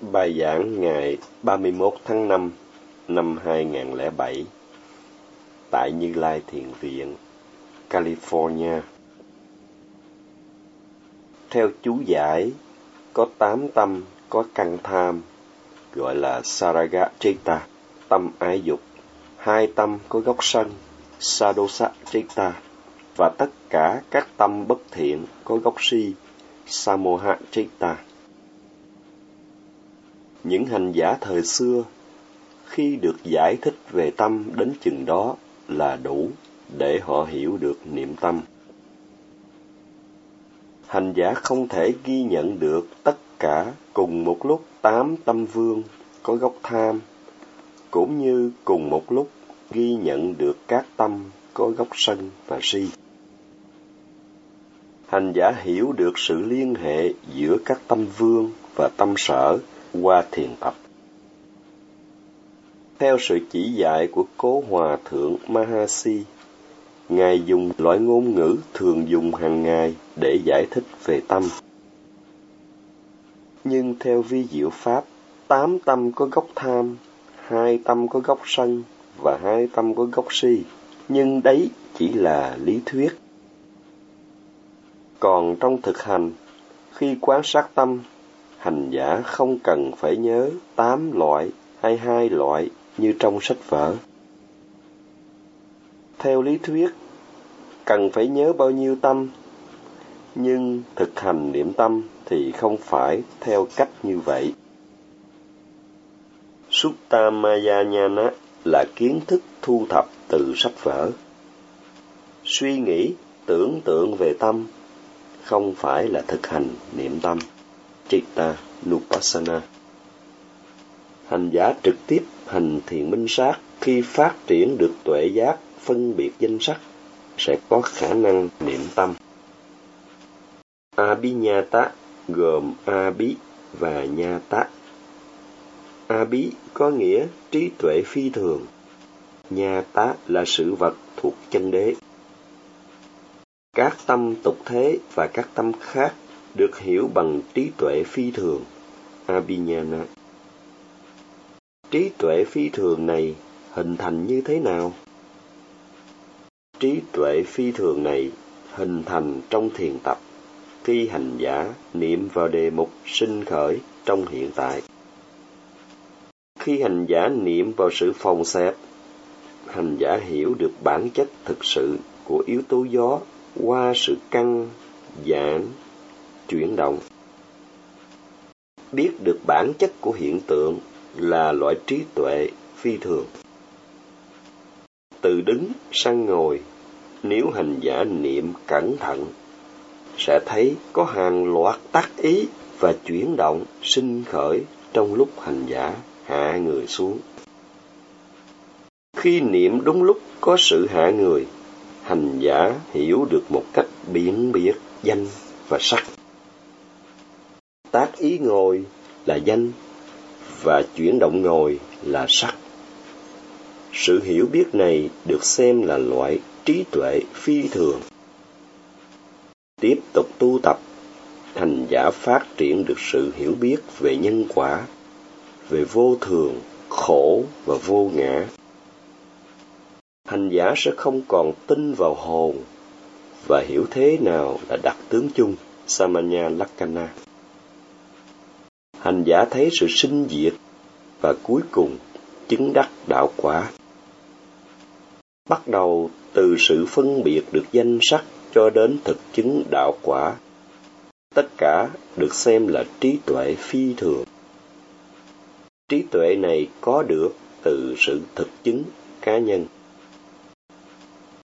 Bài giảng ngày 31 tháng 5 năm 2007 tại Như Lai Thiền Viện, California. Theo chú giải, có tám tâm có căn tham, gọi là Saraga Chitta, tâm ái dục. Hai tâm có gốc sân, Sadosa Chitta, và tất cả các tâm bất thiện có gốc si, Samoha Chitta những hành giả thời xưa, khi được giải thích về tâm đến chừng đó là đủ để họ hiểu được niệm tâm. Hành giả không thể ghi nhận được tất cả cùng một lúc tám tâm vương có gốc tham, cũng như cùng một lúc ghi nhận được các tâm có gốc sân và si. Hành giả hiểu được sự liên hệ giữa các tâm vương và tâm sở qua thiền tập. Theo sự chỉ dạy của Cố Hòa Thượng Mahasi, Ngài dùng loại ngôn ngữ thường dùng hàng ngày để giải thích về tâm. Nhưng theo vi diệu Pháp, tám tâm có gốc tham, hai tâm có gốc sân và hai tâm có gốc si. Nhưng đấy chỉ là lý thuyết. Còn trong thực hành, khi quan sát tâm hành giả không cần phải nhớ tám loại hay hai loại như trong sách vở. Theo lý thuyết, cần phải nhớ bao nhiêu tâm, nhưng thực hành niệm tâm thì không phải theo cách như vậy. Suttamayana là kiến thức thu thập từ sách vở. Suy nghĩ, tưởng tượng về tâm không phải là thực hành niệm tâm. Chitta Nupassana. Hành giả trực tiếp hành thiền minh sát, khi phát triển được tuệ giác, phân biệt danh sắc, sẽ có khả năng niệm tâm. Abhinyata gồm Abhi và Nhata. Abhi có nghĩa trí tuệ phi thường. Nhata là sự vật thuộc chân đế. Các tâm tục thế và các tâm khác được hiểu bằng trí tuệ phi thường, Abhinyana. Trí tuệ phi thường này hình thành như thế nào? Trí tuệ phi thường này hình thành trong thiền tập khi hành giả niệm vào đề mục sinh khởi trong hiện tại. Khi hành giả niệm vào sự phòng xẹp, hành giả hiểu được bản chất thực sự của yếu tố gió qua sự căng, giãn, chuyển động. Biết được bản chất của hiện tượng là loại trí tuệ phi thường. Từ đứng, sang ngồi, nếu hành giả niệm cẩn thận, sẽ thấy có hàng loạt tác ý và chuyển động sinh khởi trong lúc hành giả hạ người xuống. Khi niệm đúng lúc có sự hạ người, hành giả hiểu được một cách biển biệt, danh và sắc tác ý ngồi là danh và chuyển động ngồi là sắc. Sự hiểu biết này được xem là loại trí tuệ phi thường. Tiếp tục tu tập hành giả phát triển được sự hiểu biết về nhân quả, về vô thường, khổ và vô ngã. Hành giả sẽ không còn tin vào hồn và hiểu thế nào là đặc tướng chung, samanya lakkhana hành giả thấy sự sinh diệt và cuối cùng chứng đắc đạo quả. Bắt đầu từ sự phân biệt được danh sắc cho đến thực chứng đạo quả. Tất cả được xem là trí tuệ phi thường. Trí tuệ này có được từ sự thực chứng cá nhân.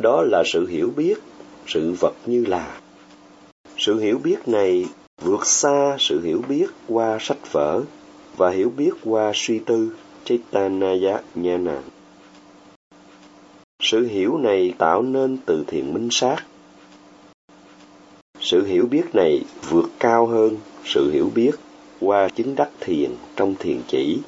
Đó là sự hiểu biết, sự vật như là. Sự hiểu biết này vượt xa sự hiểu biết qua sách vở và hiểu biết qua suy tư Chaitanaya Jnana. Sự hiểu này tạo nên từ thiền minh sát. Sự hiểu biết này vượt cao hơn sự hiểu biết qua chứng đắc thiền trong thiền chỉ.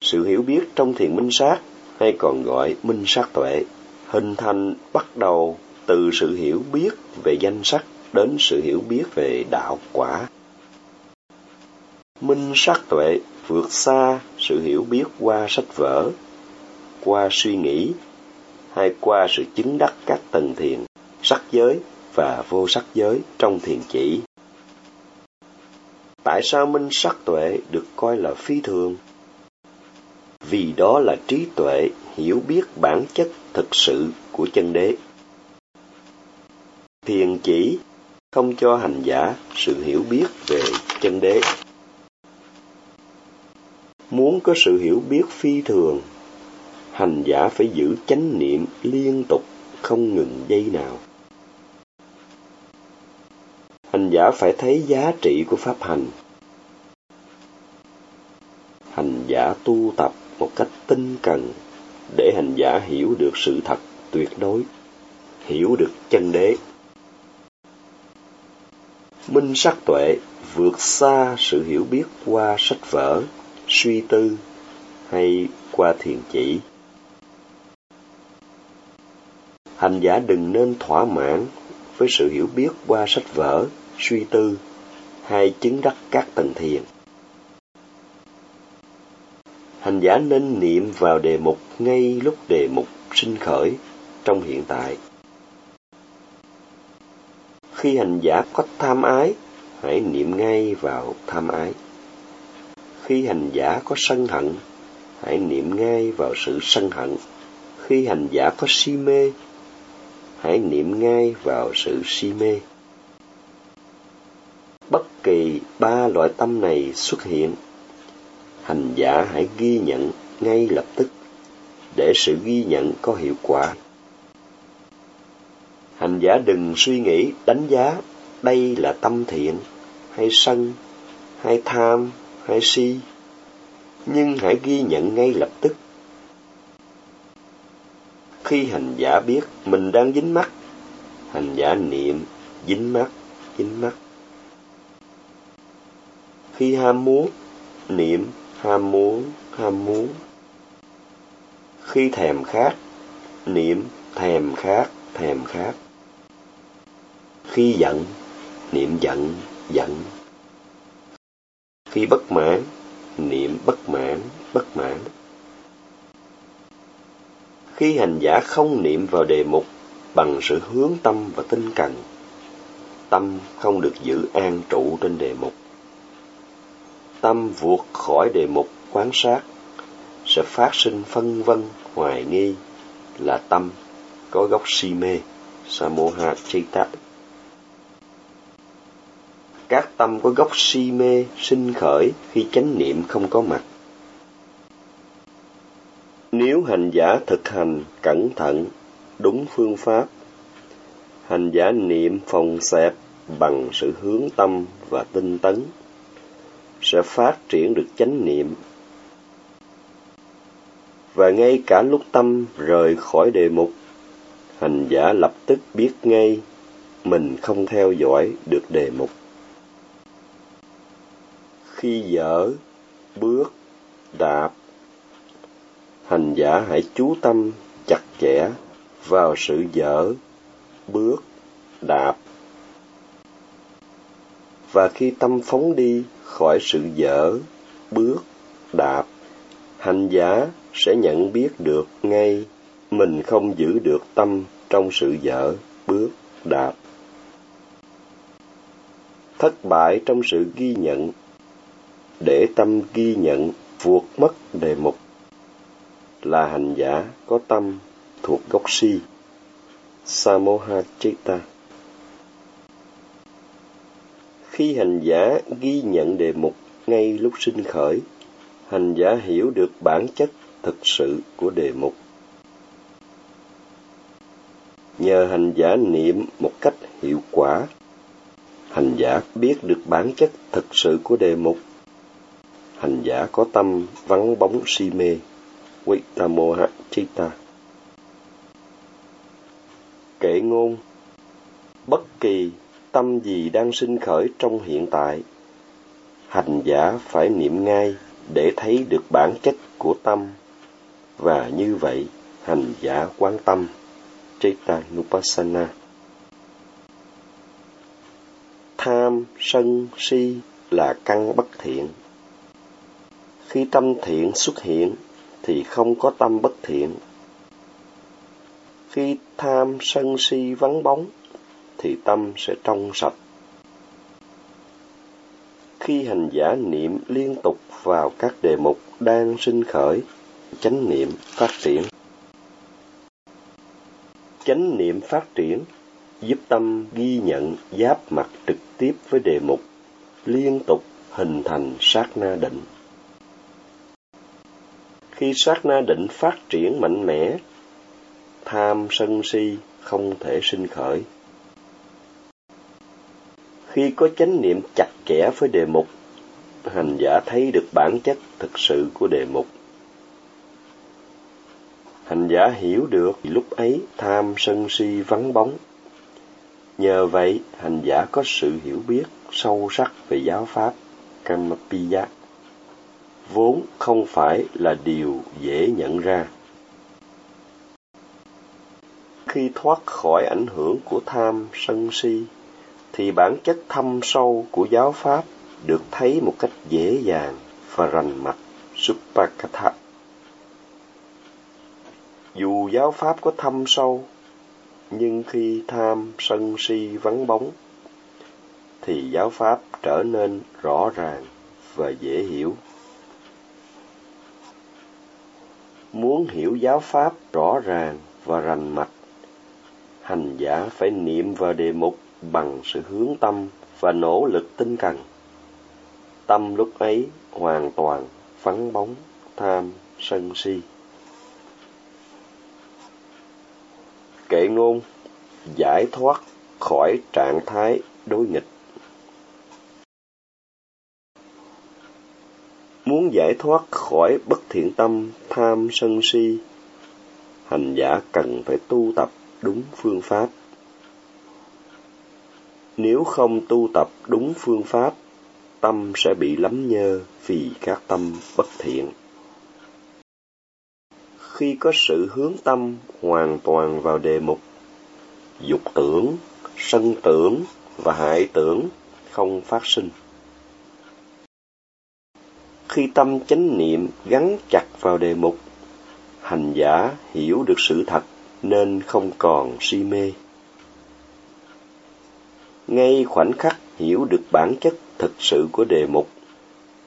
Sự hiểu biết trong thiền minh sát, hay còn gọi minh sát tuệ, hình thành bắt đầu từ sự hiểu biết về danh sắc đến sự hiểu biết về đạo quả Minh sắc tuệ vượt xa sự hiểu biết qua sách vở, qua suy nghĩ, hay qua sự chứng đắc các tầng thiền, sắc giới và vô sắc giới trong thiền chỉ. Tại sao minh sắc tuệ được coi là phi thường? Vì đó là trí tuệ hiểu biết bản chất thực sự của chân đế. Thiền chỉ không cho hành giả sự hiểu biết về chân đế. Muốn có sự hiểu biết phi thường, hành giả phải giữ chánh niệm liên tục không ngừng giây nào. Hành giả phải thấy giá trị của pháp hành. Hành giả tu tập một cách tinh cần để hành giả hiểu được sự thật tuyệt đối, hiểu được chân đế. Minh sắc tuệ vượt xa sự hiểu biết qua sách vở, suy tư hay qua thiền chỉ. Hành giả đừng nên thỏa mãn với sự hiểu biết qua sách vở, suy tư hay chứng đắc các tầng thiền. Hành giả nên niệm vào đề mục ngay lúc đề mục sinh khởi trong hiện tại. Khi hành giả có tham ái, hãy niệm ngay vào tham ái. Khi hành giả có sân hận, hãy niệm ngay vào sự sân hận. Khi hành giả có si mê, hãy niệm ngay vào sự si mê. Bất kỳ ba loại tâm này xuất hiện, hành giả hãy ghi nhận ngay lập tức để sự ghi nhận có hiệu quả. Hành giả đừng suy nghĩ, đánh giá đây là tâm thiện, hay sân, hay tham, hay si, nhưng hãy ghi nhận ngay lập tức. Khi hành giả biết mình đang dính mắt hành giả niệm dính mắt dính mắt khi ham muốn, niệm ham muốn ham muốn. Khi thèm khát, niệm thèm khát thèm khát khi giận, niệm giận giận. Khi bất mãn, niệm bất mãn bất mãn. Khi hành giả không niệm vào đề mục bằng sự hướng tâm và tinh cần, tâm không được giữ an trụ trên đề mục. Tâm vượt khỏi đề mục quán sát, sẽ phát sinh phân vân, hoài nghi là tâm có gốc si mê samoha chita các tâm có gốc si mê sinh khởi khi chánh niệm không có mặt. Nếu hành giả thực hành cẩn thận, đúng phương pháp, hành giả niệm phòng xẹp bằng sự hướng tâm và tinh tấn, sẽ phát triển được chánh niệm. Và ngay cả lúc tâm rời khỏi đề mục, hành giả lập tức biết ngay mình không theo dõi được đề mục khi dở, bước, đạp. Hành giả hãy chú tâm chặt chẽ vào sự dở, bước, đạp. Và khi tâm phóng đi khỏi sự dở, bước, đạp, hành giả sẽ nhận biết được ngay mình không giữ được tâm trong sự dở, bước, đạp. Thất bại trong sự ghi nhận để tâm ghi nhận vuột mất đề mục. Là hành giả có tâm thuộc gốc si. Samoha chitta khi hành giả ghi nhận đề mục ngay lúc sinh khởi, hành giả hiểu được bản chất thực sự của đề mục. Nhờ hành giả niệm một cách hiệu quả, hành giả biết được bản chất thực sự của đề mục hành giả có tâm vắng bóng si mê. Vitamoha Chitta Kệ ngôn. Bất kỳ tâm gì đang sinh khởi trong hiện tại, hành giả phải niệm ngay để thấy được bản chất của tâm, và như vậy hành giả quán tâm. Cittanupassana. Tham, sân, si là căn bất thiện. Khi tâm thiện xuất hiện thì không có tâm bất thiện. Khi tham sân si vắng bóng thì tâm sẽ trong sạch. Khi hành giả niệm liên tục vào các đề mục đang sinh khởi, chánh niệm phát triển. Chánh niệm phát triển giúp tâm ghi nhận giáp mặt trực tiếp với đề mục, liên tục hình thành sát na định. Khi sát na định phát triển mạnh mẽ, tham sân si không thể sinh khởi. Khi có chánh niệm chặt chẽ với đề mục, hành giả thấy được bản chất thực sự của đề mục. Hành giả hiểu được lúc ấy tham sân si vắng bóng. Nhờ vậy, hành giả có sự hiểu biết sâu sắc về giáo pháp Kammapiya vốn không phải là điều dễ nhận ra. Khi thoát khỏi ảnh hưởng của tham sân si, thì bản chất thâm sâu của giáo pháp được thấy một cách dễ dàng và rành mạch Suppakatha. Dù giáo pháp có thâm sâu, nhưng khi tham sân si vắng bóng, thì giáo pháp trở nên rõ ràng và dễ hiểu. Muốn hiểu giáo pháp rõ ràng và rành mạch, hành giả phải niệm vào đề mục bằng sự hướng tâm và nỗ lực tinh cần. Tâm lúc ấy hoàn toàn vắng bóng tham sân si. Kệ ngôn giải thoát khỏi trạng thái đối nghịch. Muốn giải thoát khỏi bất thiện tâm, tham sân si, hành giả cần phải tu tập đúng phương pháp. Nếu không tu tập đúng phương pháp, tâm sẽ bị lắm nhơ vì các tâm bất thiện. Khi có sự hướng tâm hoàn toàn vào đề mục, dục tưởng, sân tưởng và hại tưởng không phát sinh. Khi tâm chánh niệm gắn chặt vào đề mục, hành giả hiểu được sự thật nên không còn si mê. Ngay khoảnh khắc hiểu được bản chất thực sự của đề mục,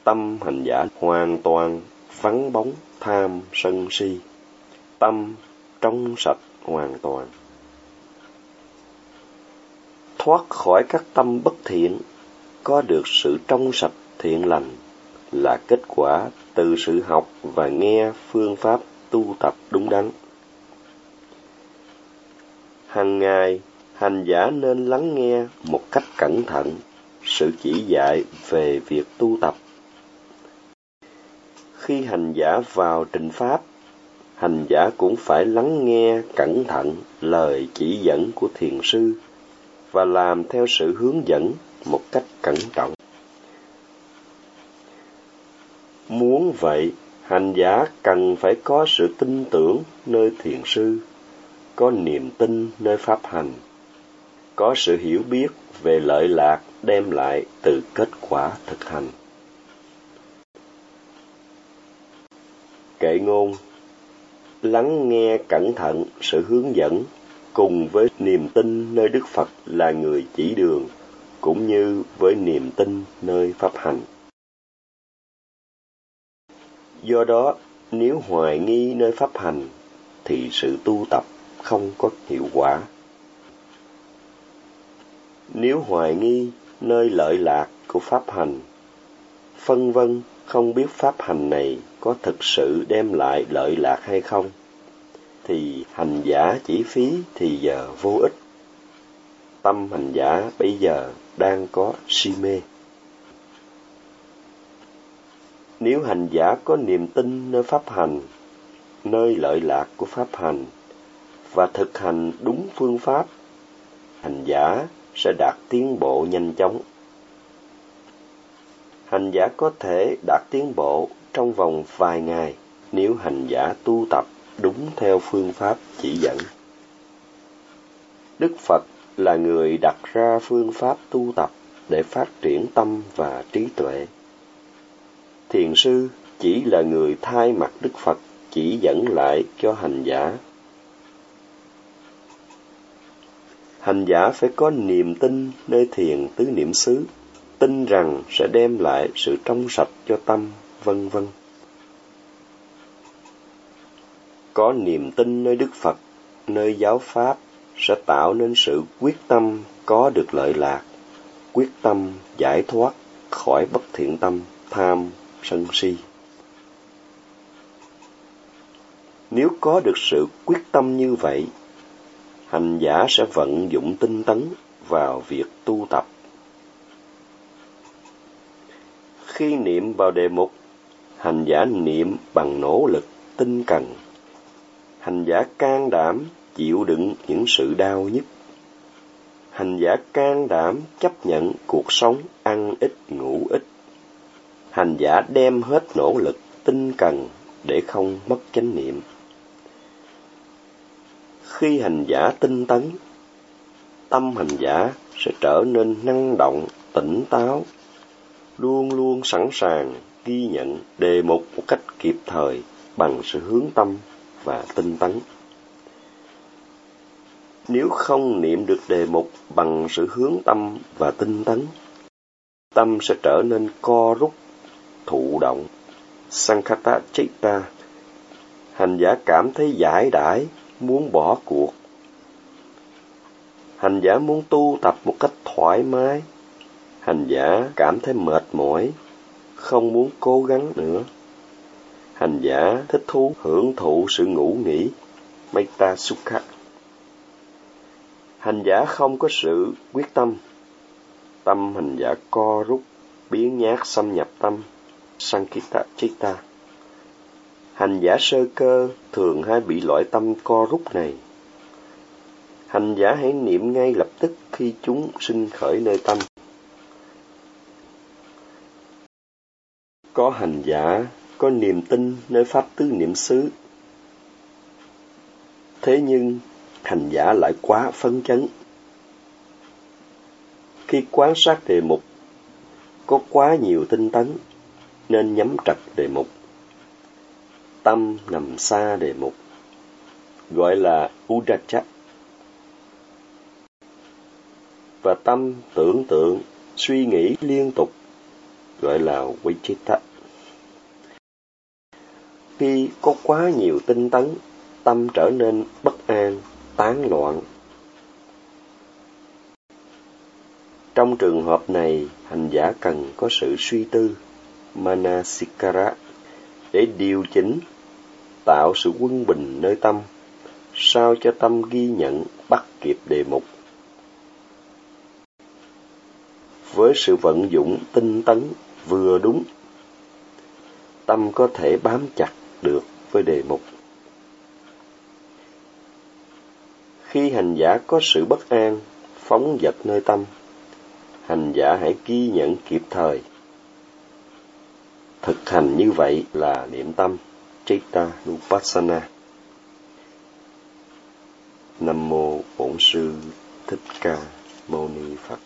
tâm hành giả hoàn toàn vắng bóng tham sân si, tâm trong sạch hoàn toàn. Thoát khỏi các tâm bất thiện, có được sự trong sạch thiện lành là kết quả từ sự học và nghe phương pháp tu tập đúng đắn. Hằng ngày, hành giả nên lắng nghe một cách cẩn thận sự chỉ dạy về việc tu tập. Khi hành giả vào trình pháp, hành giả cũng phải lắng nghe cẩn thận lời chỉ dẫn của thiền sư và làm theo sự hướng dẫn một cách cẩn trọng. Muốn vậy, hành giả cần phải có sự tin tưởng nơi thiền sư, có niềm tin nơi pháp hành, có sự hiểu biết về lợi lạc đem lại từ kết quả thực hành. Kệ ngôn Lắng nghe cẩn thận sự hướng dẫn cùng với niềm tin nơi Đức Phật là người chỉ đường, cũng như với niềm tin nơi pháp hành. Do đó, nếu hoài nghi nơi pháp hành, thì sự tu tập không có hiệu quả. Nếu hoài nghi nơi lợi lạc của pháp hành, phân vân không biết pháp hành này có thực sự đem lại lợi lạc hay không, thì hành giả chỉ phí thì giờ vô ích. Tâm hành giả bây giờ đang có si mê. Nếu hành giả có niềm tin nơi pháp hành, nơi lợi lạc của pháp hành, và thực hành đúng phương pháp, hành giả sẽ đạt tiến bộ nhanh chóng. Hành giả có thể đạt tiến bộ trong vòng vài ngày nếu hành giả tu tập đúng theo phương pháp chỉ dẫn. Đức Phật là người đặt ra phương pháp tu tập để phát triển tâm và trí tuệ thiền sư chỉ là người thay mặt Đức Phật chỉ dẫn lại cho hành giả. Hành giả phải có niềm tin nơi thiền tứ niệm xứ, tin rằng sẽ đem lại sự trong sạch cho tâm, vân vân. Có niềm tin nơi Đức Phật, nơi giáo Pháp sẽ tạo nên sự quyết tâm có được lợi lạc, quyết tâm giải thoát khỏi bất thiện tâm, tham, sân si. Nếu có được sự quyết tâm như vậy, hành giả sẽ vận dụng tinh tấn vào việc tu tập. Khi niệm vào đề mục, hành giả niệm bằng nỗ lực tinh cần. Hành giả can đảm chịu đựng những sự đau nhức. Hành giả can đảm chấp nhận cuộc sống ăn ít ngủ ít. Hành giả đem hết nỗ lực tinh cần để không mất chánh niệm. Khi hành giả tinh tấn, tâm hành giả sẽ trở nên năng động, tỉnh táo, luôn luôn sẵn sàng ghi nhận đề mục một cách kịp thời bằng sự hướng tâm và tinh tấn. Nếu không niệm được đề mục bằng sự hướng tâm và tinh tấn, tâm sẽ trở nên co rút, thụ động, Sankata Chitta. Hành giả cảm thấy giải đãi, muốn bỏ cuộc. Hành giả muốn tu tập một cách thoải mái. Hành giả cảm thấy mệt mỏi, không muốn cố gắng nữa. Hành giả thích thú hưởng thụ sự ngủ nghỉ, Metta Sukha. Hành giả không có sự quyết tâm. Tâm hành giả co rút, biến nhát xâm nhập tâm, Sankita Chitta. Hành giả sơ cơ thường hay bị loại tâm co rút này. Hành giả hãy niệm ngay lập tức khi chúng sinh khởi nơi tâm. Có hành giả, có niềm tin nơi pháp tứ niệm xứ. Thế nhưng, hành giả lại quá phấn chấn. Khi quan sát đề mục, có quá nhiều tinh tấn, nên nhắm chặt đề mục tâm nằm xa đề mục, gọi là Udacha. Và tâm tưởng tượng, suy nghĩ liên tục, gọi là Vichita. Khi có quá nhiều tinh tấn, tâm trở nên bất an, tán loạn. Trong trường hợp này, hành giả cần có sự suy tư, manasikara, để điều chỉnh tạo sự quân bình nơi tâm, sao cho tâm ghi nhận bắt kịp đề mục. Với sự vận dụng tinh tấn vừa đúng, tâm có thể bám chặt được với đề mục. Khi hành giả có sự bất an, phóng dật nơi tâm, hành giả hãy ghi nhận kịp thời. Thực hành như vậy là niệm tâm. Chitta Nupassana Nam mô Bổn sư Thích Ca Mâu Ni Phật